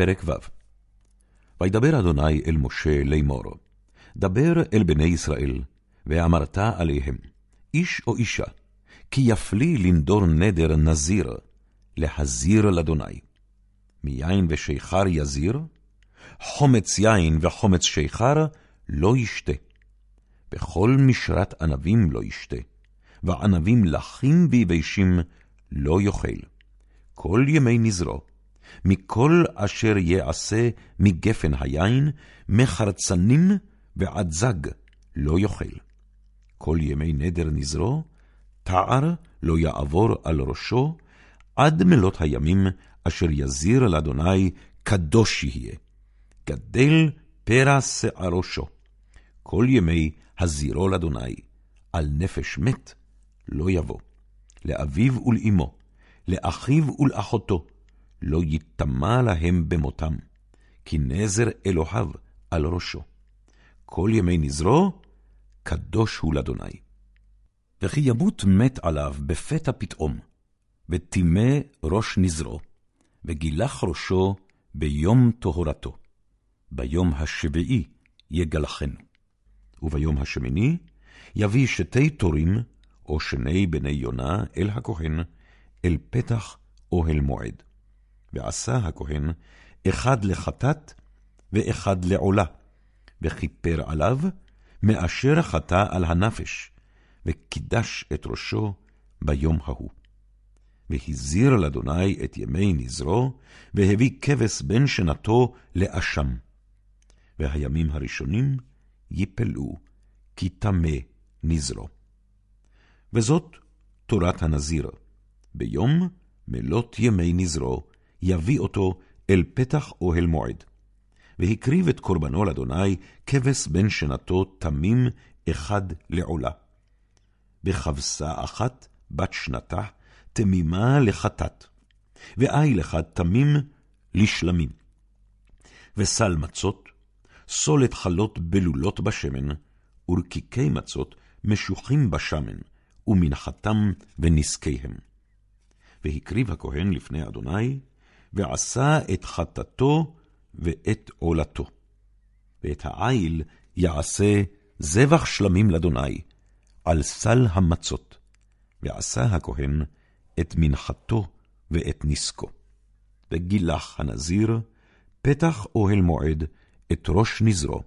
פרק ו' וידבר אדוני אל משה לאמור, דבר אל בני ישראל, ואמרת עליהם, איש או אישה, כי יפלי לנדור נדר נזיר, להזיר לאדוני. מיין ושיכר יזיר, חומץ יין וחומץ שיכר לא ישתה. בכל משרת ענבים לא ישתה, וענבים לחים ביבשים לא יאכל. כל ימי נזרו, מכל אשר יעשה מגפן היין, מחרצנים ועד זג לא יאכל. כל ימי נדר נזרו, תער לא יעבור על ראשו, עד מלות הימים אשר יזיר לאדוני קדוש יהיה. גדל פרע שיער ראשו. כל ימי הזירו לאדוני, על נפש מת לא יבוא. לאביו ולאמו, לאחיו ולאחותו, לא יטמע להם במותם, כי נזר אלוהיו על ראשו. כל ימי נזרו, קדוש הוא לאדוני. וכי ימות מת עליו בפתע פתאום, וטימא ראש נזרו, וגילח ראשו ביום טהרתו. ביום השביעי יגלחנו. וביום השמיני יביא שתי תורים, או שני בני יונה, אל הכהן, אל פתח אוהל מועד. ועשה הכהן אחד לחטאת ואחד לעולה, וכיפר עליו, מאשר חטא על הנפש, וקידש את ראשו ביום ההוא. והזיר לאדוני את ימי נזרו, והביא כבש בן שנתו לאשם. והימים הראשונים יפלו, כי טמא נזרו. וזאת תורת הנזיר, ביום מלות ימי נזרו, יביא אותו אל פתח אוהל מועד. והקריב את קורבנו לאדוני כבש בן שנתו תמים אחד לעולה. בכבשה אחת בת שנתה, תמימה לחטאת, ואיל אחד תמים לשלמים. וסל מצות, סולת חלות בלולות בשמן, ורקיקי מצות משוחים בשמן, ומנחתם ונזקיהם. והקריב הכהן לפני אדוני, ועשה את חטאתו ואת עולתו. ואת העיל יעשה זבח שלמים לאדוני, על סל המצות, ועשה הכהן את מנחתו ואת נסקו. וגילח הנזיר פתח אוהל מועד את ראש נזרו,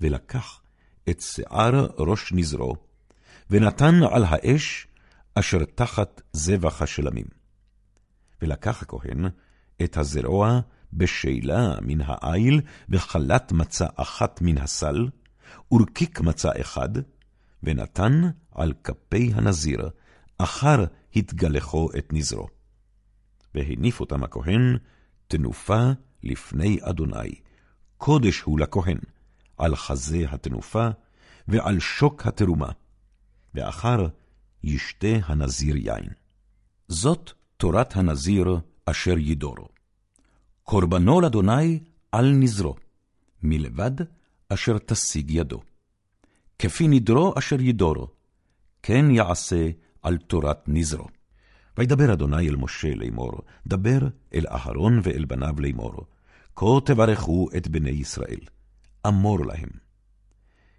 ולקח את שיער ראש נזרו, ונתן על האש אשר תחת זבח השלמים. ולקח הכהן את הזרוע בשאלה מן העיל, וחלת מצה אחת מן הסל, ורקיק מצה אחד, ונתן על כפי הנזיר, אחר התגלחו את נזרו. והניף אותם הכהן, תנופה לפני אדוני, קודש הוא לכהן, על חזה התנופה, ועל שוק התרומה, ואחר ישתה הנזיר יין. זאת תורת הנזיר אשר ידורו. קורבנו לאדוני על נזרו, מלבד אשר תשיג ידו. כפי נדרו אשר ידורו, כן יעשה על תורת נזרו. וידבר אדוני אל משה לאמור, דבר אל אהרון ואל בניו לאמור, כה תברכו את בני ישראל, אמור להם.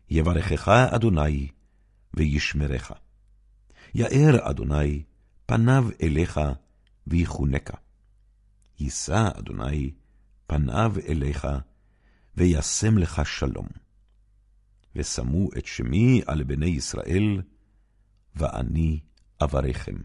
יברכך אדוני, וישמרך. יאר אדוני פניו אליך, ויחונקה. יישא אדוני פניו אליך, וישם לך שלום. ושמו את שמי על בני ישראל, ואני אברכם.